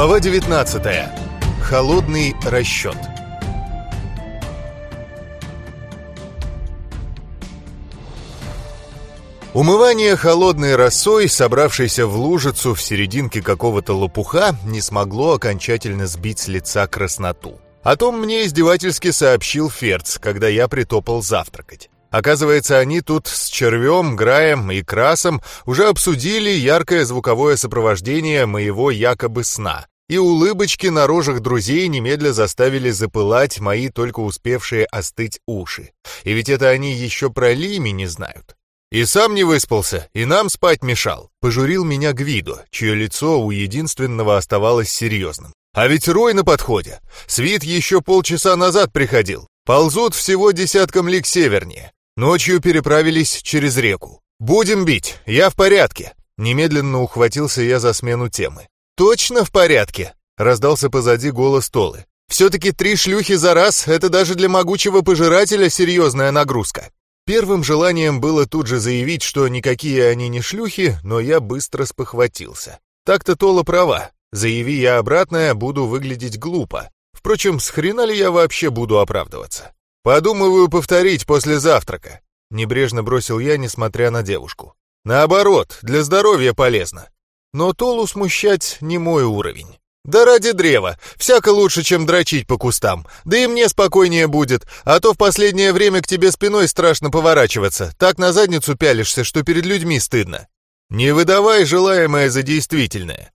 Глава 19. Холодный расчет. Умывание холодной росой, собравшейся в лужицу в серединке какого-то лопуха, не смогло окончательно сбить с лица красноту. О том мне издевательски сообщил Ферц, когда я притопал завтракать. Оказывается, они тут с Червем, Граем и Красом уже обсудили яркое звуковое сопровождение моего якобы сна, и улыбочки на рожах друзей немедля заставили запылать мои только успевшие остыть уши. И ведь это они еще про Лими не знают. «И сам не выспался, и нам спать мешал», — пожурил меня Гвидо, чье лицо у единственного оставалось серьезным. «А ведь Рой на подходе. Свит еще полчаса назад приходил. Ползут всего десятком лик севернее. Ночью переправились через реку. Будем бить, я в порядке». Немедленно ухватился я за смену темы. «Точно в порядке?» — раздался позади голос Толы. «Все-таки три шлюхи за раз — это даже для могучего пожирателя серьезная нагрузка». Первым желанием было тут же заявить, что никакие они не шлюхи, но я быстро спохватился. Так-то Тола права. Заяви я обратное, буду выглядеть глупо. Впрочем, с хрена ли я вообще буду оправдываться? Подумываю повторить после завтрака. Небрежно бросил я, несмотря на девушку. Наоборот, для здоровья полезно. Но Толу смущать не мой уровень. «Да ради древа! Всяко лучше, чем дрочить по кустам. Да и мне спокойнее будет, а то в последнее время к тебе спиной страшно поворачиваться. Так на задницу пялишься, что перед людьми стыдно. Не выдавай желаемое за действительное».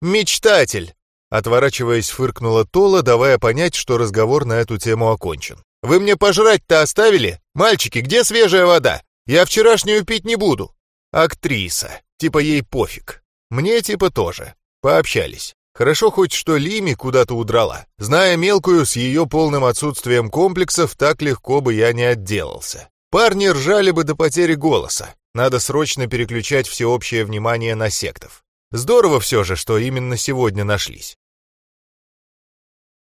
«Мечтатель!» Отворачиваясь, фыркнула Тола, давая понять, что разговор на эту тему окончен. «Вы мне пожрать-то оставили? Мальчики, где свежая вода? Я вчерашнюю пить не буду». Актриса. Типа ей пофиг. Мне типа тоже. Пообщались. Хорошо хоть что Лими куда-то удрала. Зная мелкую, с ее полным отсутствием комплексов, так легко бы я не отделался. Парни ржали бы до потери голоса. Надо срочно переключать всеобщее внимание на сектов. Здорово все же, что именно сегодня нашлись.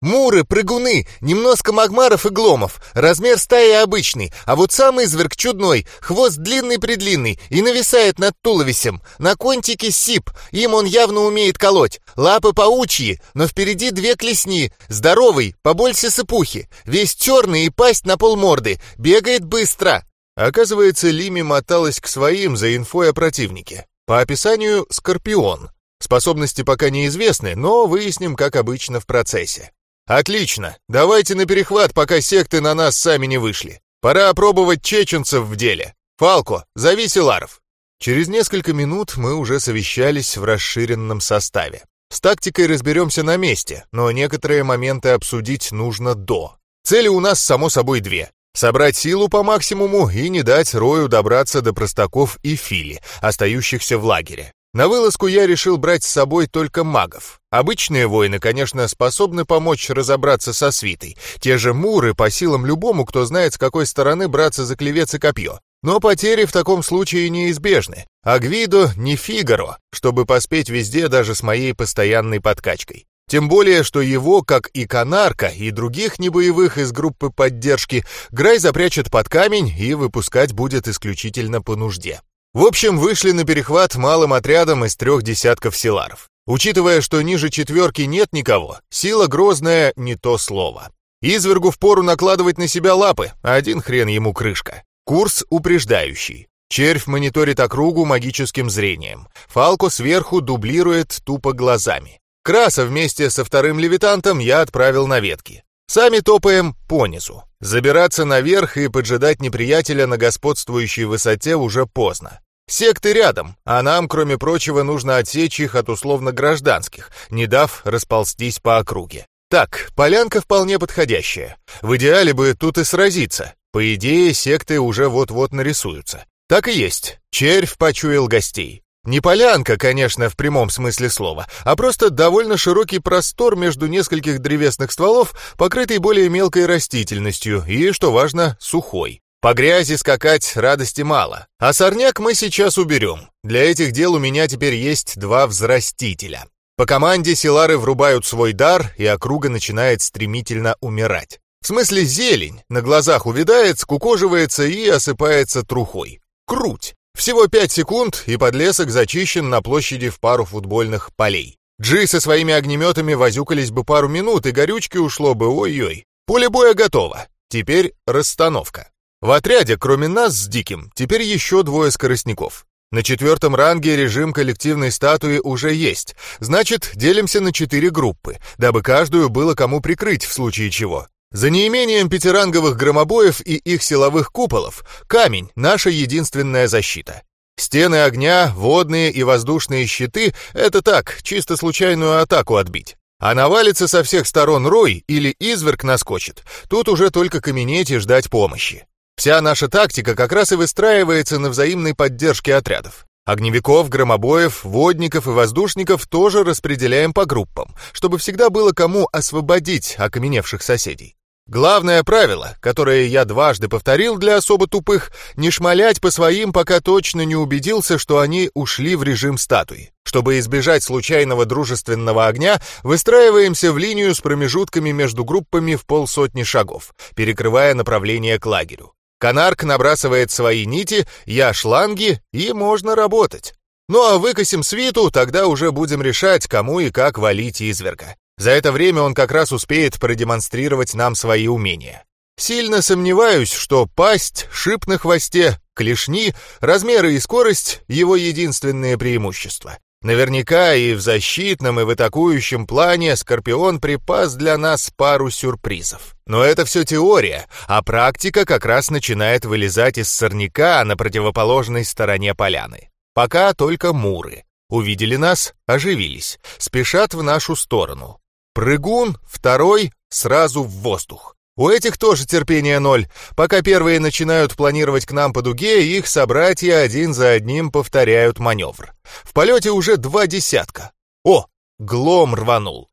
Муры, прыгуны, немножко магмаров и гломов. Размер стаи обычный, а вот самый зверг чудной, хвост длинный-предлинный и нависает над туловищем. На контике сип, им он явно умеет колоть. Лапы паучьи, но впереди две клесни. Здоровый, побольше сыпухи. Весь черный и пасть на полморды. Бегает быстро. Оказывается, Лими моталась к своим за инфой о противнике. По описанию — скорпион. Способности пока неизвестны, но выясним, как обычно, в процессе. «Отлично! Давайте на перехват, пока секты на нас сами не вышли. Пора опробовать чеченцев в деле. Фалко, зови Силаров!» Через несколько минут мы уже совещались в расширенном составе. С тактикой разберемся на месте, но некоторые моменты обсудить нужно до. Цели у нас, само собой, две. Собрать силу по максимуму и не дать Рою добраться до простаков и Фили, остающихся в лагере. На вылазку я решил брать с собой только магов. Обычные воины, конечно, способны помочь разобраться со свитой. Те же муры по силам любому, кто знает, с какой стороны браться за клевец и копье. Но потери в таком случае неизбежны. А Гвидо не Фигаро, чтобы поспеть везде даже с моей постоянной подкачкой. Тем более, что его, как и Канарка, и других небоевых из группы поддержки, Грай запрячет под камень и выпускать будет исключительно по нужде. В общем, вышли на перехват малым отрядом из трех десятков силаров. Учитывая, что ниже четверки нет никого, сила грозная не то слово. Извергу впору накладывать на себя лапы, а один хрен ему крышка. Курс упреждающий. Червь мониторит округу магическим зрением. Фалко сверху дублирует тупо глазами. Краса вместе со вторым левитантом я отправил на ветки. Сами топаем понизу. Забираться наверх и поджидать неприятеля на господствующей высоте уже поздно. Секты рядом, а нам, кроме прочего, нужно отсечь их от условно-гражданских, не дав расползтись по округе. Так, полянка вполне подходящая. В идеале бы тут и сразиться. По идее, секты уже вот-вот нарисуются. Так и есть. Червь почуял гостей. Не полянка, конечно, в прямом смысле слова, а просто довольно широкий простор между нескольких древесных стволов, покрытый более мелкой растительностью и, что важно, сухой. По грязи скакать радости мало, а сорняк мы сейчас уберем. Для этих дел у меня теперь есть два взрастителя. По команде силары врубают свой дар, и округа начинает стремительно умирать. В смысле зелень на глазах увядает, скукоживается и осыпается трухой. Круть! Всего пять секунд, и подлесок зачищен на площади в пару футбольных полей. Джи со своими огнеметами возюкались бы пару минут, и горючки ушло бы ой-ой. Поле боя готово. Теперь расстановка. В отряде, кроме нас с Диким, теперь еще двое скоростников. На четвертом ранге режим коллективной статуи уже есть. Значит, делимся на четыре группы, дабы каждую было кому прикрыть в случае чего. За неимением пятиранговых громобоев и их силовых куполов, камень — наша единственная защита. Стены огня, водные и воздушные щиты — это так, чисто случайную атаку отбить. А навалится со всех сторон рой или изверг наскочит, тут уже только каменеть и ждать помощи. Вся наша тактика как раз и выстраивается на взаимной поддержке отрядов. Огневиков, громобоев, водников и воздушников тоже распределяем по группам, чтобы всегда было кому освободить окаменевших соседей. Главное правило, которое я дважды повторил для особо тупых, не шмалять по своим, пока точно не убедился, что они ушли в режим статуи. Чтобы избежать случайного дружественного огня, выстраиваемся в линию с промежутками между группами в полсотни шагов, перекрывая направление к лагерю. Канарк набрасывает свои нити, я шланги, и можно работать. Ну а выкосим свиту, тогда уже будем решать, кому и как валить изверга. За это время он как раз успеет продемонстрировать нам свои умения. Сильно сомневаюсь, что пасть, шип на хвосте, клешни, размеры и скорость — его единственные преимущества. Наверняка и в защитном, и в атакующем плане Скорпион припас для нас пару сюрпризов. Но это все теория, а практика как раз начинает вылезать из сорняка на противоположной стороне поляны. Пока только муры. Увидели нас, оживились, спешат в нашу сторону. Прыгун, второй, сразу в воздух. У этих тоже терпения ноль. Пока первые начинают планировать к нам по дуге, их собратья один за одним повторяют маневр. В полете уже два десятка. О, глом рванул.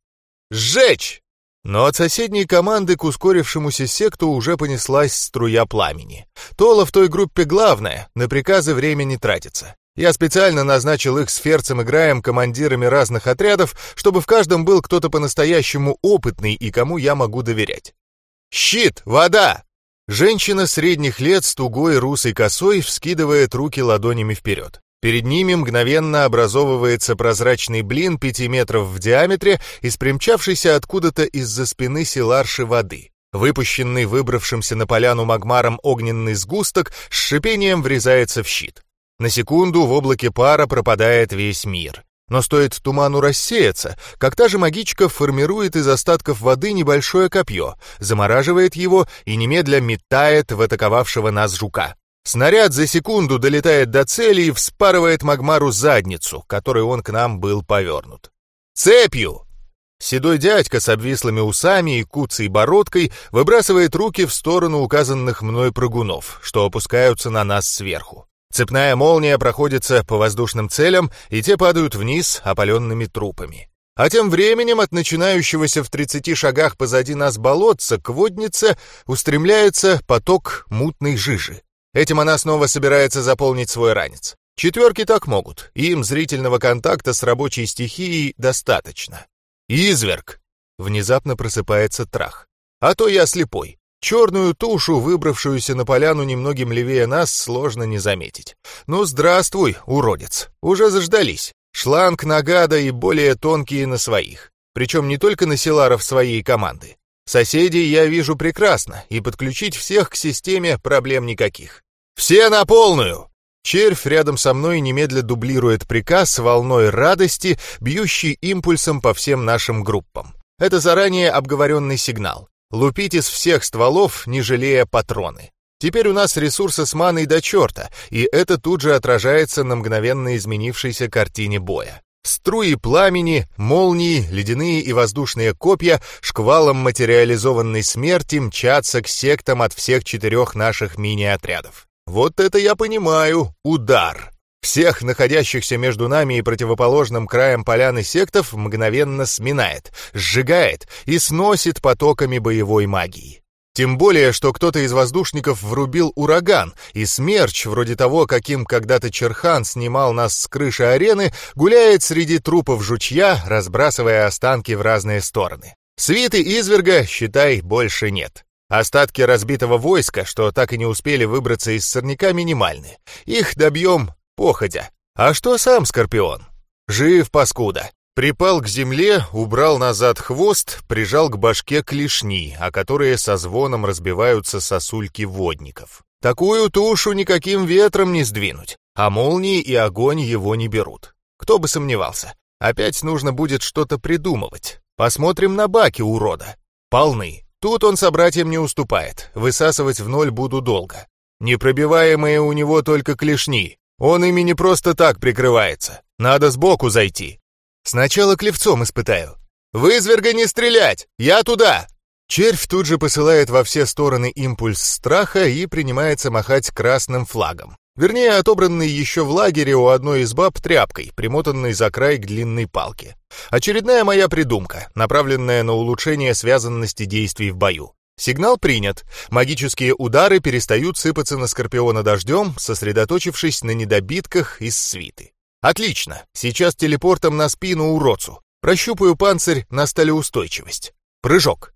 «Сжечь!» Но от соседней команды к ускорившемуся секту уже понеслась струя пламени. Тола в той группе главное, на приказы время не тратится. Я специально назначил их с Ферцем и Граем командирами разных отрядов, чтобы в каждом был кто-то по-настоящему опытный и кому я могу доверять. «Щит! Вода!» Женщина средних лет с тугой русой косой вскидывает руки ладонями вперед. Перед ними мгновенно образовывается прозрачный блин пяти метров в диаметре из примчавшейся откуда-то из-за спины селарши воды. Выпущенный выбравшимся на поляну магмаром огненный сгусток с шипением врезается в щит. На секунду в облаке пара пропадает весь мир. Но стоит туману рассеяться, как та же магичка формирует из остатков воды небольшое копье, замораживает его и немедля метает в атаковавшего нас жука. Снаряд за секунду долетает до цели и вспарывает Магмару задницу, которой он к нам был повернут. «Цепью!» Седой дядька с обвислыми усами и куцей бородкой выбрасывает руки в сторону указанных мной прыгунов, что опускаются на нас сверху. Цепная молния проходится по воздушным целям, и те падают вниз опаленными трупами. А тем временем от начинающегося в 30 шагах позади нас болотца к воднице устремляется поток мутной жижи. Этим она снова собирается заполнить свой ранец. Четверки так могут, им зрительного контакта с рабочей стихией достаточно. «Изверг!» — внезапно просыпается трах. «А то я слепой. Черную тушу, выбравшуюся на поляну немногим левее нас, сложно не заметить. Ну, здравствуй, уродец. Уже заждались. Шланг на гада и более тонкие на своих. Причем не только на селаров своей команды. Соседей я вижу прекрасно, и подключить всех к системе проблем никаких. «Все на полную!» Червь рядом со мной немедля дублирует приказ волной радости, бьющий импульсом по всем нашим группам. Это заранее обговоренный сигнал. Лупить из всех стволов, не жалея патроны. Теперь у нас ресурсы с маной до черта, и это тут же отражается на мгновенно изменившейся картине боя. Струи пламени, молнии, ледяные и воздушные копья шквалом материализованной смерти мчатся к сектам от всех четырех наших мини-отрядов. Вот это я понимаю, удар. Всех находящихся между нами и противоположным краем поляны сектов мгновенно сминает, сжигает и сносит потоками боевой магии. Тем более, что кто-то из воздушников врубил ураган, и смерч, вроде того, каким когда-то Черхан снимал нас с крыши арены, гуляет среди трупов жучья, разбрасывая останки в разные стороны. Свиты изверга, считай, больше нет. Остатки разбитого войска, что так и не успели выбраться из сорняка, минимальны. Их добьем Походя. А что сам Скорпион? Жив, паскуда. Припал к земле, убрал назад хвост, прижал к башке клешни, о которые со звоном разбиваются сосульки водников. Такую тушу никаким ветром не сдвинуть, а молнии и огонь его не берут. Кто бы сомневался. Опять нужно будет что-то придумывать. Посмотрим на баки урода. Полны. Тут он собратьям не уступает. Высасывать в ноль буду долго. Непробиваемые у него только клешни. Он ими не просто так прикрывается. Надо сбоку зайти. Сначала клевцом испытаю. «Вы, изверга, не стрелять! Я туда!» Червь тут же посылает во все стороны импульс страха и принимается махать красным флагом. Вернее, отобранный еще в лагере у одной из баб тряпкой, примотанной за край к длинной палке. Очередная моя придумка, направленная на улучшение связанности действий в бою. Сигнал принят. Магические удары перестают сыпаться на Скорпиона дождем, сосредоточившись на недобитках из свиты. Отлично. Сейчас телепортом на спину уродцу. Прощупаю панцирь на сталеустойчивость. Прыжок.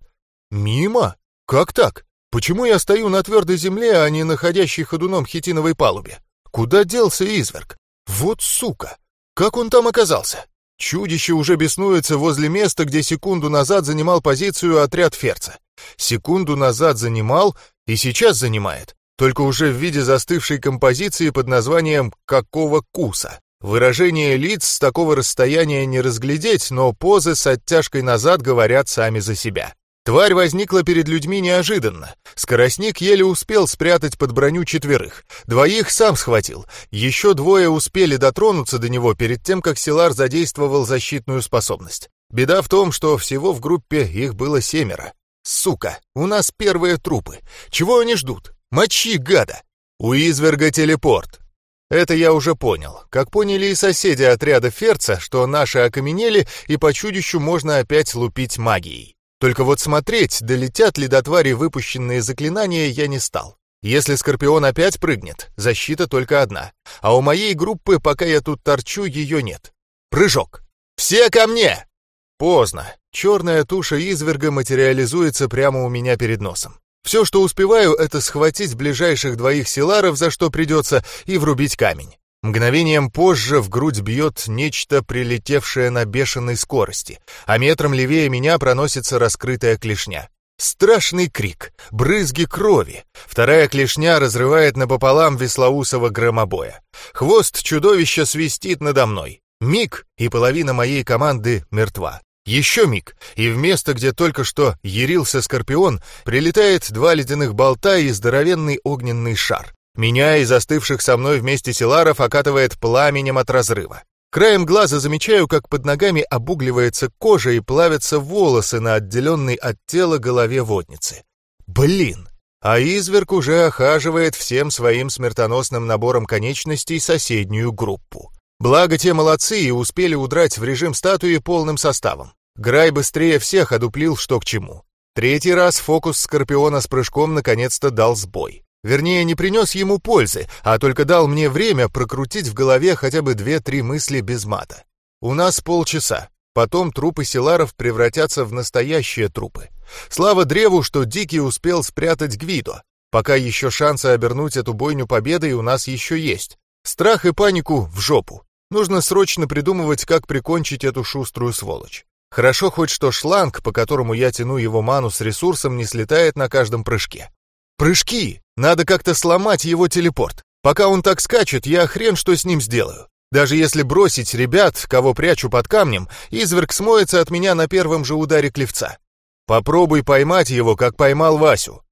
Мимо? Как так? Почему я стою на твердой земле, а не находящей ходуном хитиновой палубе? Куда делся изверг? Вот сука! Как он там оказался? Чудище уже беснуется возле места, где секунду назад занимал позицию отряд Ферца. Секунду назад занимал и сейчас занимает, только уже в виде застывшей композиции под названием «Какого куса?». Выражение лиц с такого расстояния не разглядеть, но позы с оттяжкой назад говорят сами за себя. Тварь возникла перед людьми неожиданно. Скоростник еле успел спрятать под броню четверых. Двоих сам схватил. Еще двое успели дотронуться до него перед тем, как Силар задействовал защитную способность. Беда в том, что всего в группе их было семеро. Сука, у нас первые трупы. Чего они ждут? Мочи, гада! У изверга телепорт. Это я уже понял. Как поняли и соседи отряда Ферца, что наши окаменели, и по чудищу можно опять лупить магией. Только вот смотреть, долетят ли до твари выпущенные заклинания, я не стал. Если Скорпион опять прыгнет, защита только одна. А у моей группы, пока я тут торчу, ее нет. Прыжок. «Все ко мне!» Поздно. Черная туша изверга материализуется прямо у меня перед носом. Все, что успеваю, это схватить ближайших двоих силаров, за что придется, и врубить камень. Мгновением позже в грудь бьет нечто, прилетевшее на бешеной скорости, а метром левее меня проносится раскрытая клешня. Страшный крик, брызги крови. Вторая клешня разрывает напополам веслоусого громобоя. Хвост чудовища свистит надо мной. Миг, и половина моей команды мертва. Еще миг, и в место, где только что ярился скорпион, прилетает два ледяных болта и здоровенный огненный шар. Меня и застывших со мной вместе селаров окатывает пламенем от разрыва. Краем глаза замечаю, как под ногами обугливается кожа и плавятся волосы на отделенной от тела голове водницы. Блин! А изверг уже охаживает всем своим смертоносным набором конечностей соседнюю группу. Благо те молодцы и успели удрать в режим статуи полным составом. Грай быстрее всех одуплил, что к чему. Третий раз фокус Скорпиона с прыжком наконец-то дал сбой. Вернее, не принес ему пользы, а только дал мне время прокрутить в голове хотя бы две-три мысли без мата. У нас полчаса. Потом трупы селаров превратятся в настоящие трупы. Слава древу, что Дикий успел спрятать Гвидо. Пока еще шансы обернуть эту бойню победой у нас еще есть. Страх и панику в жопу. Нужно срочно придумывать, как прикончить эту шуструю сволочь. Хорошо хоть что шланг, по которому я тяну его ману с ресурсом, не слетает на каждом прыжке. Прыжки! Надо как-то сломать его телепорт. Пока он так скачет, я хрен что с ним сделаю. Даже если бросить ребят, кого прячу под камнем, изверг смоется от меня на первом же ударе клевца. Попробуй поймать его, как поймал Васю.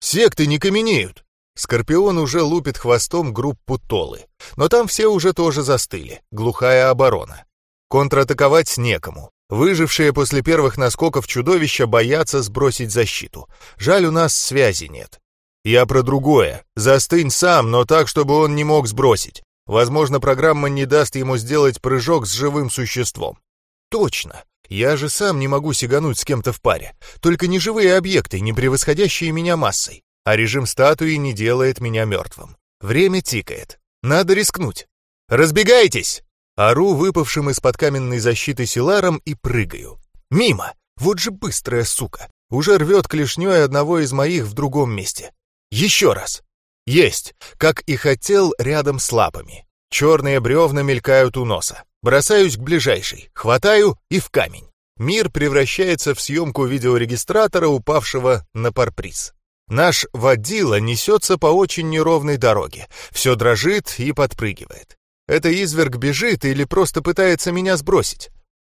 Секты не каменеют. Скорпион уже лупит хвостом группу Толы. Но там все уже тоже застыли. Глухая оборона. Контратаковать некому. Выжившие после первых наскоков чудовища боятся сбросить защиту. Жаль, у нас связи нет. Я про другое. Застынь сам, но так, чтобы он не мог сбросить. Возможно, программа не даст ему сделать прыжок с живым существом. Точно. Я же сам не могу сигануть с кем-то в паре. Только не живые объекты, не превосходящие меня массой. А режим статуи не делает меня мертвым. Время тикает. Надо рискнуть. «Разбегайтесь!» Ору выпавшим из-под каменной защиты силаром и прыгаю. Мимо! Вот же быстрая сука! Уже рвет клешней одного из моих в другом месте. Еще раз! Есть! Как и хотел, рядом с лапами. Черные бревна мелькают у носа. Бросаюсь к ближайшей, хватаю и в камень. Мир превращается в съемку видеорегистратора, упавшего на парприз. Наш водила несется по очень неровной дороге, все дрожит и подпрыгивает. Это изверг бежит или просто пытается меня сбросить?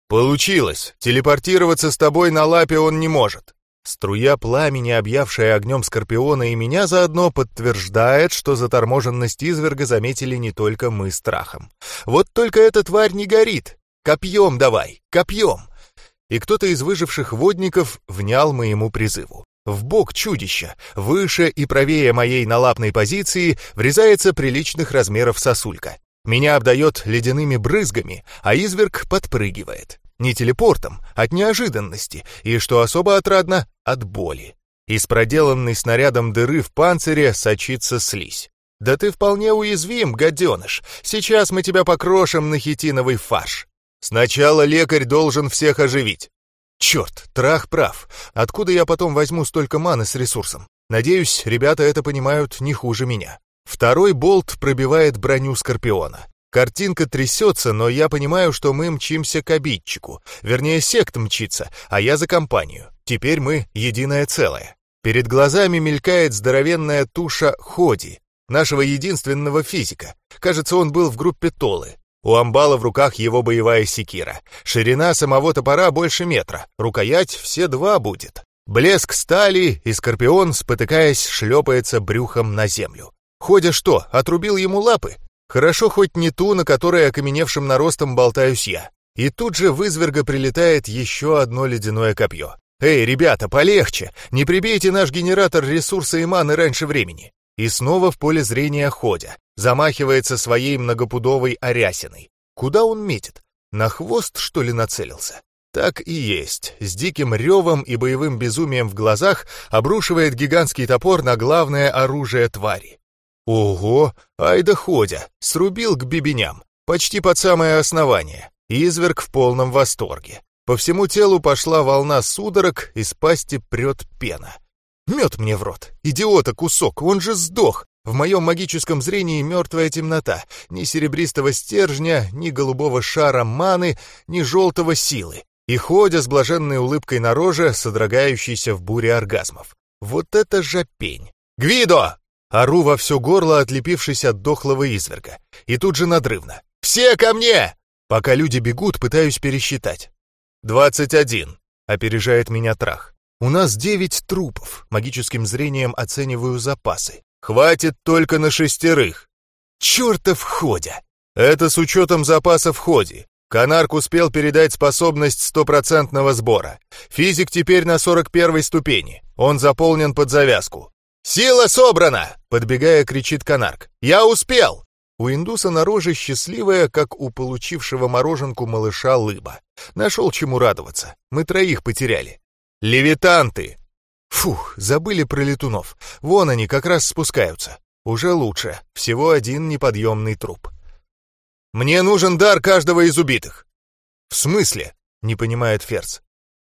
Получилось. Телепортироваться с тобой на лапе он не может. Струя пламени, объявшая огнем Скорпиона и меня заодно, подтверждает, что заторможенность изверга заметили не только мы страхом. Вот только эта тварь не горит. Копьем давай, копьем. И кто-то из выживших водников внял моему призыву. В бок чудища, выше и правее моей налапной позиции, врезается приличных размеров сосулька. Меня обдает ледяными брызгами, а изверг подпрыгивает. Не телепортом, от неожиданности, и, что особо отрадно, от боли. Из проделанной снарядом дыры в панцире сочится слизь. «Да ты вполне уязвим, гаденыш. Сейчас мы тебя покрошим на хитиновый фарш. Сначала лекарь должен всех оживить». Черт, трах прав. Откуда я потом возьму столько маны с ресурсом? Надеюсь, ребята это понимают не хуже меня. Второй болт пробивает броню Скорпиона. Картинка трясется, но я понимаю, что мы мчимся к обидчику. Вернее, сект мчится, а я за компанию. Теперь мы единое целое. Перед глазами мелькает здоровенная туша Ходи, нашего единственного физика. Кажется, он был в группе Толы. У амбала в руках его боевая секира. Ширина самого топора больше метра, рукоять все два будет. Блеск стали, и Скорпион, спотыкаясь, шлепается брюхом на землю. Ходя что, отрубил ему лапы? Хорошо хоть не ту, на которой окаменевшим наростом болтаюсь я. И тут же в изверга прилетает еще одно ледяное копье. «Эй, ребята, полегче! Не прибейте наш генератор ресурса и маны раньше времени!» И снова в поле зрения Ходя. Замахивается своей многопудовой арясиной. Куда он метит? На хвост, что ли, нацелился? Так и есть. С диким ревом и боевым безумием в глазах обрушивает гигантский топор на главное оружие твари. Ого, ай да ходя, срубил к бибеням, почти под самое основание. Изверг в полном восторге. По всему телу пошла волна судорог, из пасти прет пена. Мед мне в рот, идиота кусок, он же сдох. В моем магическом зрении мертвая темнота. Ни серебристого стержня, ни голубого шара маны, ни желтого силы. И ходя с блаженной улыбкой на роже, содрогающейся в буре оргазмов. Вот это же пень. «Гвидо!» Ору во все горло, отлепившись от дохлого изверга. И тут же надрывно. «Все ко мне!» Пока люди бегут, пытаюсь пересчитать. «Двадцать один», — опережает меня трах. «У нас девять трупов. Магическим зрением оцениваю запасы. Хватит только на шестерых. Чертов ходя! Это с учетом запаса в ходе. Канарк успел передать способность стопроцентного сбора. Физик теперь на сорок первой ступени. Он заполнен под завязку. «Сила собрана!» — подбегая, кричит Канарк. «Я успел!» У индуса на роже счастливая, как у получившего мороженку малыша лыба. Нашел чему радоваться. Мы троих потеряли. «Левитанты!» Фух, забыли про летунов. Вон они как раз спускаются. Уже лучше. Всего один неподъемный труп. «Мне нужен дар каждого из убитых». «В смысле?» — не понимает Ферц.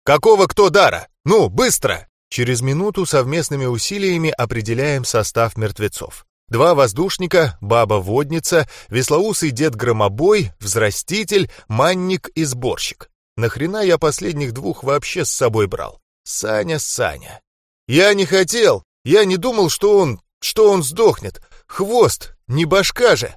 «Какого кто дара? Ну, быстро!» Через минуту совместными усилиями определяем состав мертвецов. Два воздушника, баба-водница, веслоусый дед-громобой, взраститель, манник и сборщик. Нахрена я последних двух вообще с собой брал? Саня, Саня. Я не хотел, я не думал, что он, что он сдохнет. Хвост, не башка же.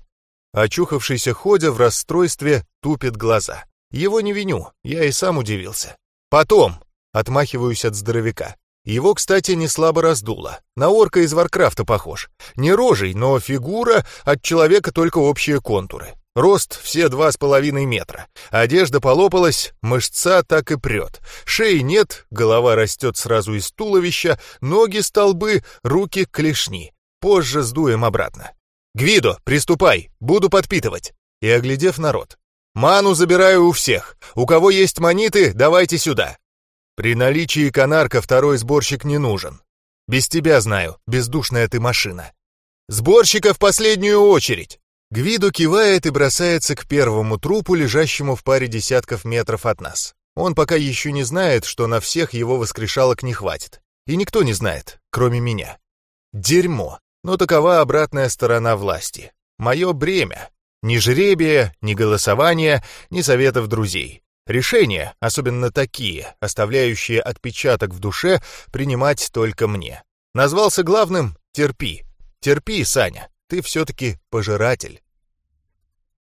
Очухавшийся Ходя в расстройстве тупит глаза. Его не виню, я и сам удивился. Потом, отмахиваюсь от здоровяка. Его, кстати, не слабо раздуло. На орка из Варкрафта похож. Не рожей, но фигура, от человека только общие контуры. Рост все два с половиной метра. Одежда полопалась, мышца так и прет. Шеи нет, голова растет сразу из туловища, ноги столбы, руки клешни. Позже сдуем обратно. «Гвидо, приступай, буду подпитывать». И оглядев народ. «Ману забираю у всех. У кого есть маниты, давайте сюда. При наличии канарка второй сборщик не нужен. Без тебя знаю, бездушная ты машина. Сборщика в последнюю очередь!» Гвиду кивает и бросается к первому трупу, лежащему в паре десятков метров от нас. Он пока еще не знает, что на всех его воскрешалок не хватит. И никто не знает, кроме меня. Дерьмо. Но такова обратная сторона власти. Мое бремя. Ни жребия, ни голосования, ни советов друзей. Решения, особенно такие, оставляющие отпечаток в душе, принимать только мне. Назвался главным «Терпи». Терпи, Саня, ты все-таки пожиратель.